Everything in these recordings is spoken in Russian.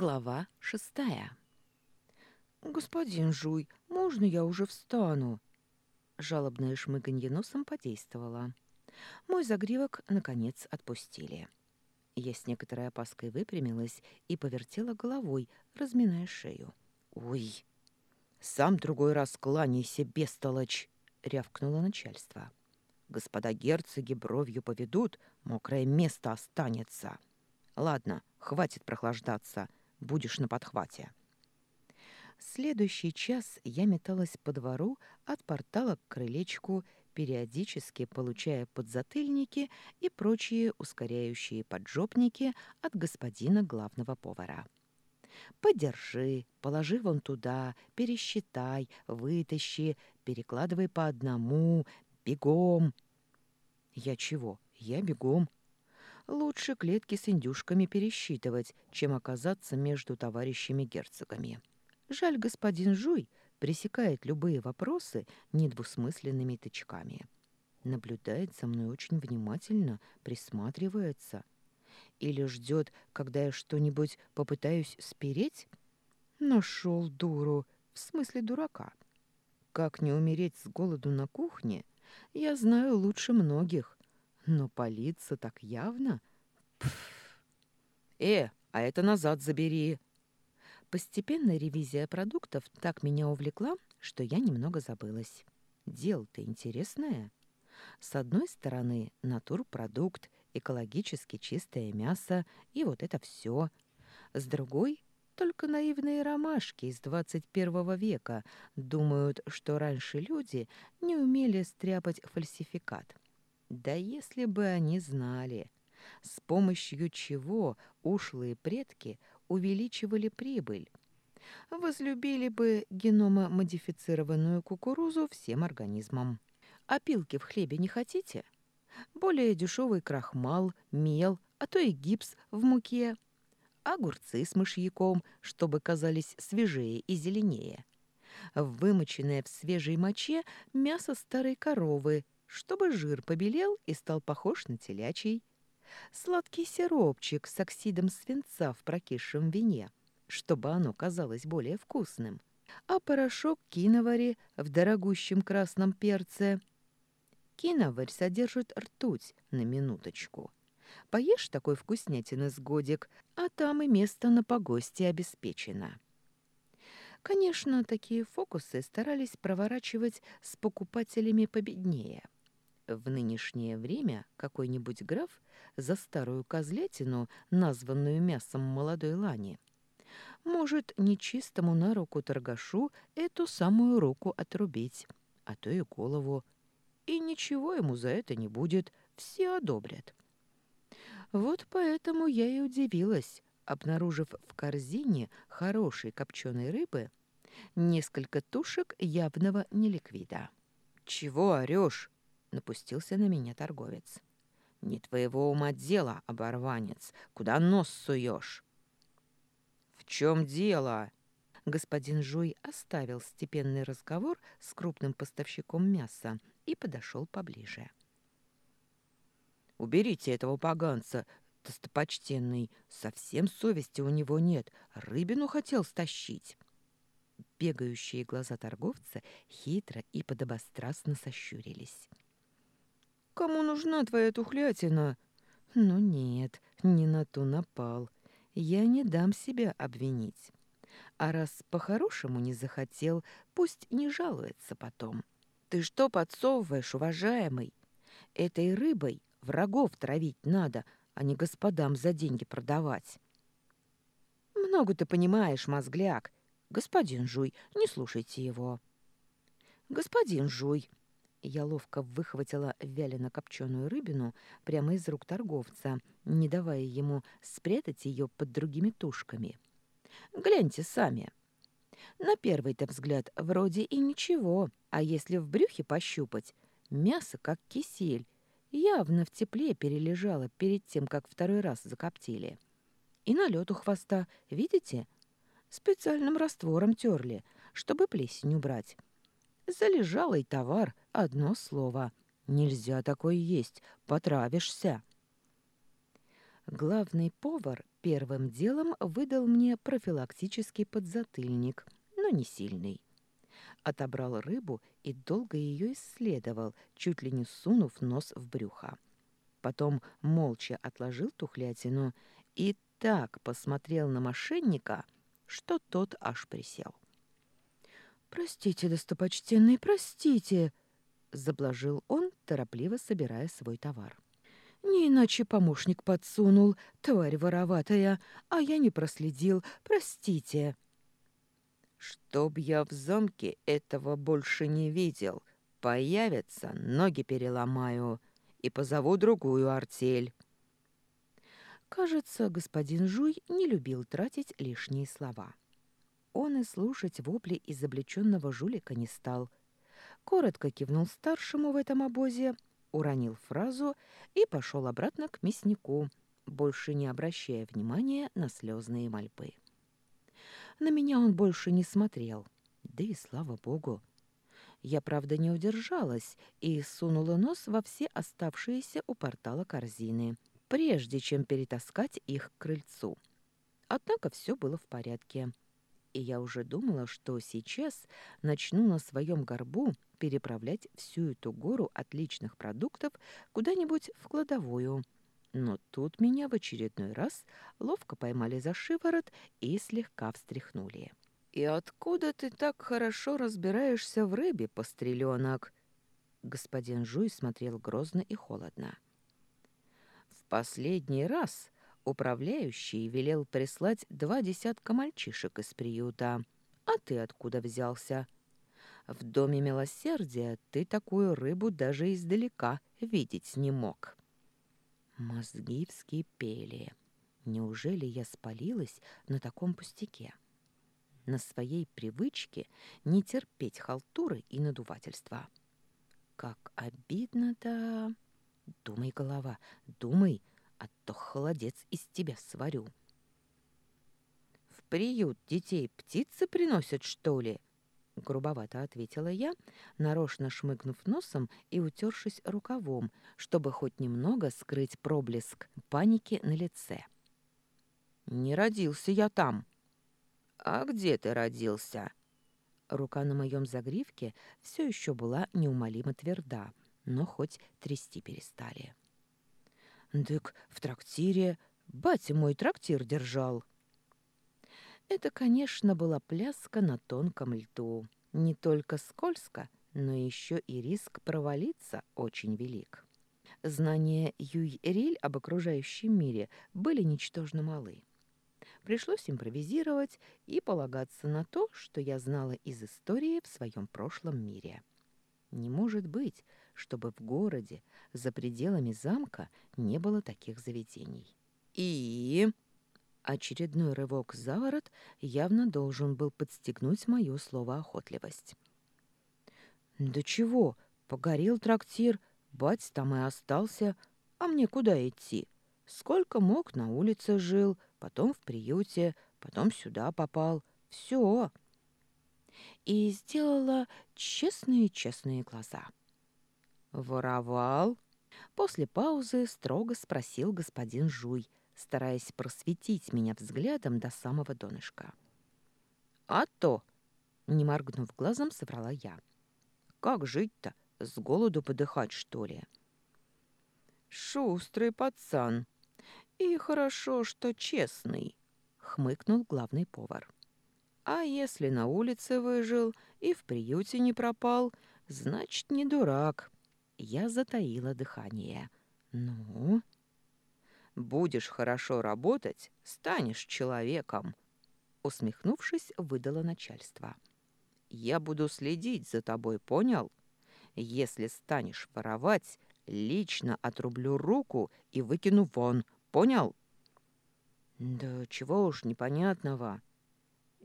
Глава шестая. «Господин Жуй, можно я уже встану?» Жалобное шмыганье носом подействовало. Мой загривок, наконец, отпустили. Я с некоторой опаской выпрямилась и повертела головой, разминая шею. «Ой!» «Сам другой раз кланяйся, бестолочь!» — рявкнуло начальство. «Господа герцоги бровью поведут, мокрое место останется. Ладно, хватит прохлаждаться, будешь на подхвате. Следующий час я металась по двору от портала к крылечку, периодически получая подзатыльники и прочие ускоряющие поджопники от господина главного повара. «Подержи, положи вон туда, пересчитай, вытащи, перекладывай по одному, бегом». «Я чего? Я бегом. Лучше клетки с индюшками пересчитывать, чем оказаться между товарищами-герцогами. Жаль, господин Жуй пресекает любые вопросы недвусмысленными тычками. Наблюдает за мной очень внимательно, присматривается. Или ждет, когда я что-нибудь попытаюсь спереть? Нашел дуру, в смысле дурака. Как не умереть с голоду на кухне, я знаю лучше многих. Но палиться так явно? Пф. Э, а это назад забери. Постепенно ревизия продуктов так меня увлекла, что я немного забылась. Дело-то интересное. С одной стороны, натурпродукт, экологически чистое мясо и вот это все. С другой только наивные ромашки из 21 века думают, что раньше люди не умели стряпать фальсификат. Да если бы они знали, с помощью чего ушлые предки увеличивали прибыль. Возлюбили бы геномомодифицированную кукурузу всем организмам. Опилки в хлебе не хотите? Более дешевый крахмал, мел, а то и гипс в муке. Огурцы с мышьяком, чтобы казались свежее и зеленее. Вымоченное в свежей моче мясо старой коровы – чтобы жир побелел и стал похож на телячий. Сладкий сиропчик с оксидом свинца в прокисшем вине, чтобы оно казалось более вкусным. А порошок киновари в дорогущем красном перце. Киноварь содержит ртуть на минуточку. Поешь такой вкуснятины с годик, а там и место на погосте обеспечено. Конечно, такие фокусы старались проворачивать с покупателями победнее – в нынешнее время какой-нибудь граф за старую козлятину, названную мясом молодой лани, может нечистому на руку торгашу эту самую руку отрубить, а то и голову. И ничего ему за это не будет, все одобрят. Вот поэтому я и удивилась, обнаружив в корзине хорошей копченой рыбы несколько тушек явного неликвида. «Чего орешь?» Напустился на меня торговец. «Не твоего ума дело, оборванец. Куда нос суешь?» «В чем дело?» Господин Жуй оставил степенный разговор с крупным поставщиком мяса и подошел поближе. «Уберите этого поганца, достопочтенный. Совсем совести у него нет. Рыбину хотел стащить». Бегающие глаза торговца хитро и подобострастно сощурились. Кому нужна твоя тухлятина? Ну нет, не на ту напал. Я не дам себя обвинить. А раз по-хорошему не захотел, пусть не жалуется потом. Ты что подсовываешь, уважаемый? Этой рыбой врагов травить надо, а не господам за деньги продавать. Много ты понимаешь, мозгляк. Господин Жуй, не слушайте его. Господин Жуй, я ловко выхватила вялено-копченую рыбину прямо из рук торговца, не давая ему спрятать ее под другими тушками. «Гляньте сами!» На первый-то взгляд вроде и ничего, а если в брюхе пощупать, мясо как кисель, явно в тепле перележало перед тем, как второй раз закоптили. И налет у хвоста, видите? Специальным раствором терли, чтобы плесень убрать. Залежалый товар, одно слово. Нельзя такое есть, потравишься. Главный повар первым делом выдал мне профилактический подзатыльник, но не сильный. Отобрал рыбу и долго ее исследовал, чуть ли не сунув нос в брюхо. Потом молча отложил тухлятину и так посмотрел на мошенника, что тот аж присел. «Простите, достопочтенный, простите!» — заблажил он, торопливо собирая свой товар. «Не иначе помощник подсунул, тварь вороватая, а я не проследил, простите!» «Чтоб я в замке этого больше не видел, появятся, ноги переломаю и позову другую артель». Кажется, господин Жуй не любил тратить лишние слова. Он и слушать вопли изобличенного жулика не стал. Коротко кивнул старшему в этом обозе, уронил фразу и пошел обратно к мяснику, больше не обращая внимания на слезные мольбы. На меня он больше не смотрел, да и слава богу. Я, правда, не удержалась и сунула нос во все оставшиеся у портала корзины — прежде чем перетаскать их к крыльцу. Однако все было в порядке. И я уже думала, что сейчас начну на своем горбу переправлять всю эту гору отличных продуктов куда-нибудь в кладовую. Но тут меня в очередной раз ловко поймали за шиворот и слегка встряхнули. «И откуда ты так хорошо разбираешься в рыбе, постреленок?» Господин Жуй смотрел грозно и холодно последний раз управляющий велел прислать два десятка мальчишек из приюта. А ты откуда взялся? В доме милосердия ты такую рыбу даже издалека видеть не мог. Мозги вскипели. Неужели я спалилась на таком пустяке? На своей привычке не терпеть халтуры и надувательства. Как обидно-то... Думай, голова, думай, то холодец из тебя сварю. В приют детей птицы приносят, что ли? Грубовато ответила я, нарочно шмыгнув носом и утершись рукавом, чтобы хоть немного скрыть проблеск паники на лице. «Не родился я там». «А где ты родился?» Рука на моем загривке все еще была неумолимо тверда, но хоть трясти перестали. «Дык, в трактире. Батя мой трактир держал». Это, конечно, была пляска на тонком льду. Не только скользко, но еще и риск провалиться очень велик. Знания Юй-Риль об окружающем мире были ничтожно малы. Пришлось импровизировать и полагаться на то, что я знала из истории в своем прошлом мире. Не может быть, чтобы в городе, за пределами замка, не было таких заведений. И... Очередной рывок за ворот явно должен был подстегнуть мою словоохотливость. «Да чего? Погорел трактир, бать там и остался. А мне куда идти? Сколько мог, на улице жил, потом в приюте, потом сюда попал. Все!» И сделала честные-честные глаза. «Воровал?» После паузы строго спросил господин Жуй, стараясь просветить меня взглядом до самого донышка. «А то!» — не моргнув глазом, соврала я. «Как жить-то? С голоду подыхать, что ли?» «Шустрый пацан. И хорошо, что честный», — хмыкнул главный повар. «А если на улице выжил и в приюте не пропал, значит, не дурак». Я затаила дыхание. «Ну?» «Будешь хорошо работать, станешь человеком», — усмехнувшись, выдало начальство. «Я буду следить за тобой, понял? Если станешь воровать, лично отрублю руку и выкину вон, понял?» «Да чего уж непонятного».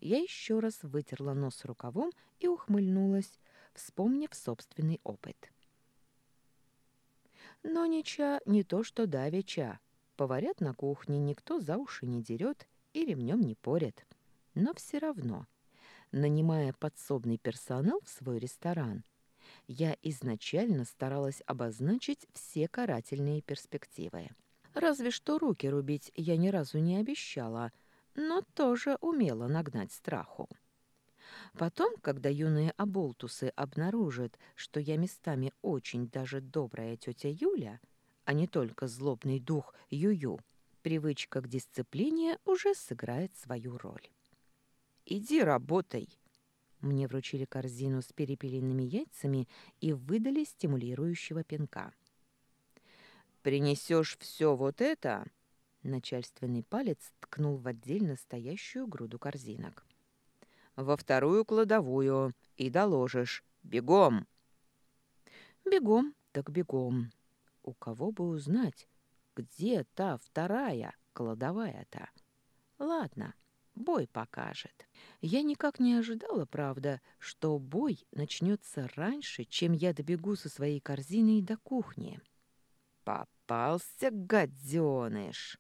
Я еще раз вытерла нос рукавом и ухмыльнулась, вспомнив собственный опыт. Но нича не то что давеча. Поварят на кухне никто за уши не дерет и ремнем не порят. Но все равно, нанимая подсобный персонал в свой ресторан, я изначально старалась обозначить все карательные перспективы. Разве что руки рубить я ни разу не обещала, но тоже умела нагнать страху. Потом, когда юные оболтусы обнаружат, что я местами очень даже добрая тетя Юля, а не только злобный дух Юю, привычка к дисциплине уже сыграет свою роль. «Иди работай!» Мне вручили корзину с перепелиными яйцами и выдали стимулирующего пинка. «Принесешь все вот это?» Начальственный палец ткнул в отдельно стоящую груду корзинок. «Во вторую кладовую и доложишь. Бегом!» «Бегом, так бегом. У кого бы узнать, где та вторая кладовая-то? Ладно, бой покажет. Я никак не ожидала, правда, что бой начнется раньше, чем я добегу со своей корзиной до кухни. Попался гаденыш!